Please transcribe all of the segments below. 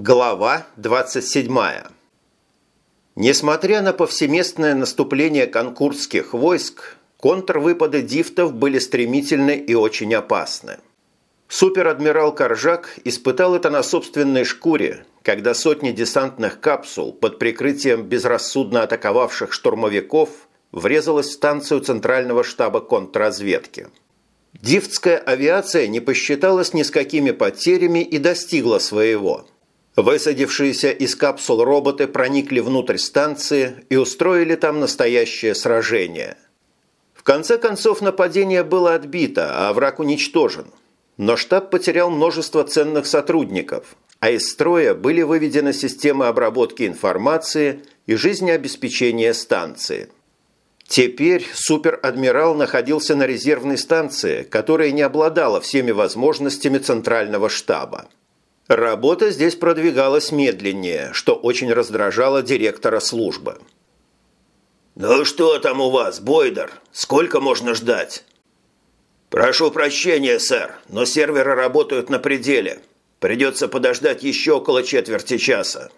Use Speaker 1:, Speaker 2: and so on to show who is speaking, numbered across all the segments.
Speaker 1: Глава 27. Несмотря на повсеместное наступление конкурсских войск, контрвыпады дифтов были стремительны и очень опасны. Суперадмирал Коржак испытал это на собственной шкуре, когда сотни десантных капсул под прикрытием безрассудно атаковавших штурмовиков врезалась в станцию Центрального штаба контрразведки. Дифтская авиация не посчиталась ни с какими потерями и достигла своего – Высадившиеся из капсул роботы проникли внутрь станции и устроили там настоящее сражение. В конце концов нападение было отбито, а враг уничтожен. Но штаб потерял множество ценных сотрудников, а из строя были выведены системы обработки информации и жизнеобеспечения станции. Теперь суперадмирал находился на резервной станции, которая не обладала всеми возможностями центрального штаба. Работа здесь продвигалась медленнее, что очень раздражало директора службы.
Speaker 2: «Ну что там у вас, Бойдер? Сколько можно ждать?» «Прошу прощения, сэр, но серверы работают на пределе. Придется подождать еще около четверти часа».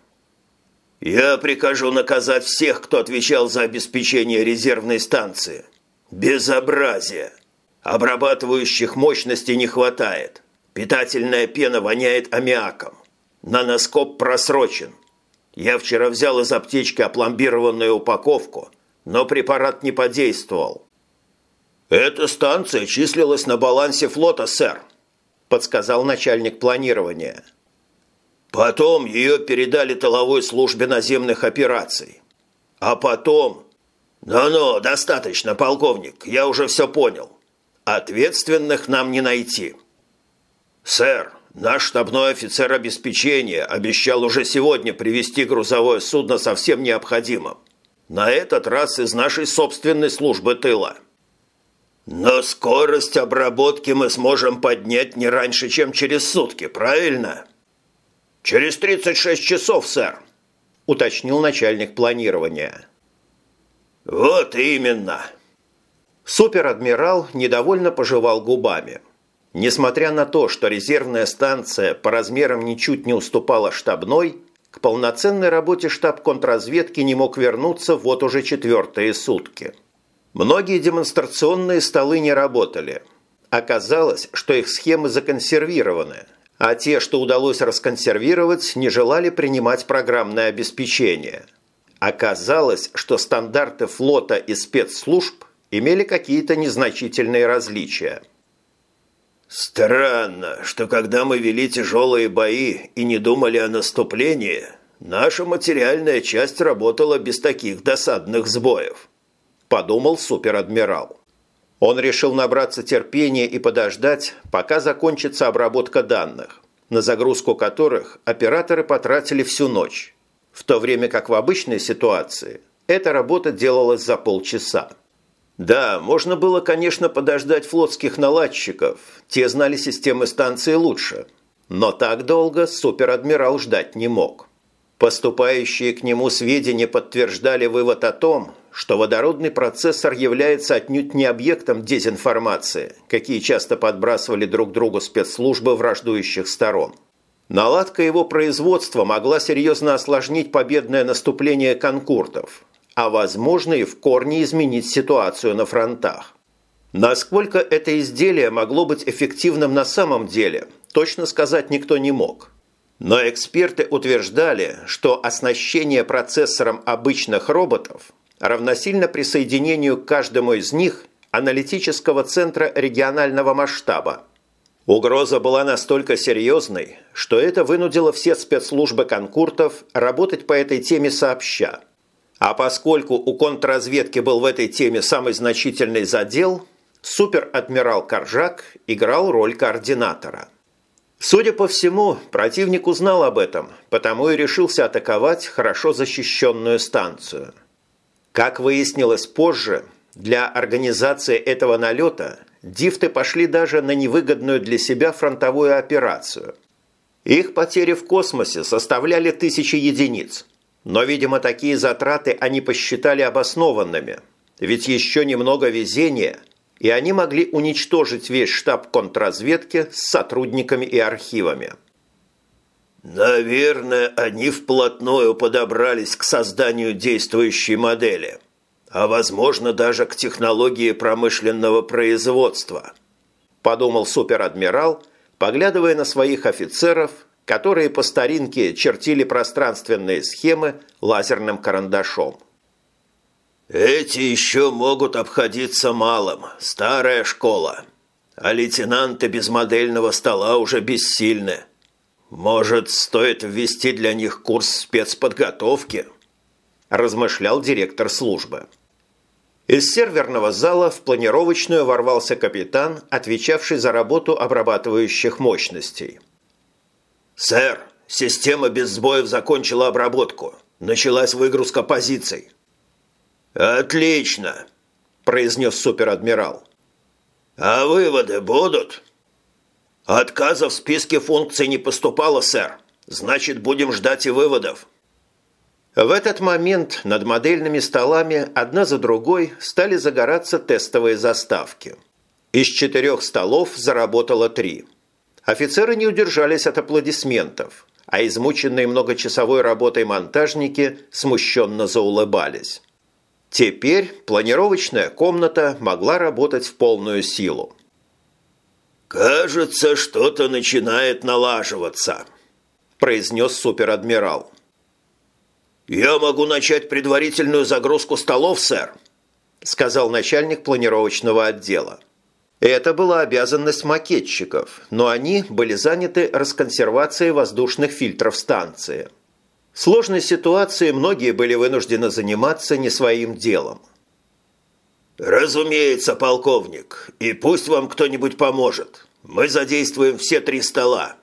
Speaker 2: «Я прикажу наказать всех, кто отвечал за обеспечение резервной станции. Безобразие! Обрабатывающих мощностей не хватает. Питательная пена воняет аммиаком. Наноскоп просрочен. Я вчера взял из аптечки опломбированную упаковку, но препарат не подействовал. «Эта станция числилась на балансе флота, сэр», – подсказал начальник планирования. «Потом ее передали тыловой службе наземных операций. А потом...» «Ну-ну, достаточно, полковник, я уже все понял. Ответственных нам не найти». «Сэр, наш штабной офицер обеспечения обещал уже сегодня привести грузовое судно со всем необходимым. На этот раз из нашей собственной службы тыла». «Но скорость обработки мы сможем поднять не раньше, чем через сутки, правильно?» «Через 36 часов, сэр», – уточнил начальник планирования. «Вот именно». Суперадмирал недовольно пожевал губами – Несмотря на то, что резервная станция по размерам ничуть не уступала штабной, к полноценной работе штаб контрразведки не мог вернуться вот уже четвертые сутки. Многие демонстрационные столы не работали. Оказалось, что их схемы законсервированы, а те, что удалось расконсервировать, не желали принимать программное обеспечение. Оказалось, что стандарты флота и спецслужб имели какие-то незначительные различия – Странно, что когда мы вели тяжелые бои и не думали о наступлении, наша материальная часть работала без таких досадных сбоев, подумал суперадмирал. Он решил набраться терпения и подождать, пока закончится обработка данных, на загрузку которых операторы потратили всю ночь, в то время как в обычной ситуации эта работа делалась за полчаса. Да, можно было, конечно, подождать флотских наладчиков. Те знали системы станции лучше. Но так долго суперадмирал ждать не мог. Поступающие к нему сведения подтверждали вывод о том, что водородный процессор является отнюдь не объектом дезинформации, какие часто подбрасывали друг другу спецслужбы враждующих сторон. Наладка его производства могла серьезно осложнить победное наступление конкуртов, а возможно и в корне изменить ситуацию на фронтах. Насколько это изделие могло быть эффективным на самом деле, точно сказать никто не мог. Но эксперты утверждали, что оснащение процессором обычных роботов равносильно присоединению к каждому из них аналитического центра регионального масштаба. Угроза была настолько серьезной, что это вынудило все спецслужбы конкуртов работать по этой теме сообща – а поскольку у контрразведки был в этой теме самый значительный задел, суперадмирал Коржак играл роль координатора. Судя по всему, противник узнал об этом, потому и решился атаковать хорошо защищенную станцию. Как выяснилось позже, для организации этого налета дифты пошли даже на невыгодную для себя фронтовую операцию. Их потери в космосе составляли тысячи единиц – но, видимо, такие затраты они посчитали обоснованными, ведь еще немного везения, и они могли уничтожить весь штаб контрразведки с сотрудниками и архивами. Наверное, они вплотную подобрались к созданию действующей модели, а возможно даже к технологии промышленного производства, подумал суперадмирал, поглядывая на своих офицеров, которые по старинке чертили пространственные схемы лазерным карандашом. Эти еще могут обходиться малым, старая школа, а лейтенанты без модельного стола уже бессильны. «Может, стоит ввести для них курс спецподготовки?» – размышлял директор службы. Из серверного зала в планировочную ворвался капитан, отвечавший за работу обрабатывающих мощностей. «Сэр, система без сбоев закончила обработку. Началась выгрузка позиций». «Отлично», – произнес суперадмирал. «А выводы будут?» «Отказа в списке функций не поступало, сэр. Значит, будем ждать и выводов». В этот момент над модельными столами одна за другой стали загораться тестовые заставки. Из четырех столов заработало три. Офицеры не удержались от аплодисментов, а измученные многочасовой работой монтажники смущенно заулыбались. Теперь планировочная комната могла работать в полную силу. «Кажется, что-то начинает налаживаться», – произнес суперадмирал. «Я могу начать предварительную загрузку столов, сэр», – сказал начальник планировочного отдела. Это была обязанность макетчиков, но они были заняты расконсервацией воздушных фильтров станции. В сложной ситуации многие были вынуждены заниматься не своим делом. «Разумеется, полковник, и пусть вам кто-нибудь поможет. Мы задействуем все три стола».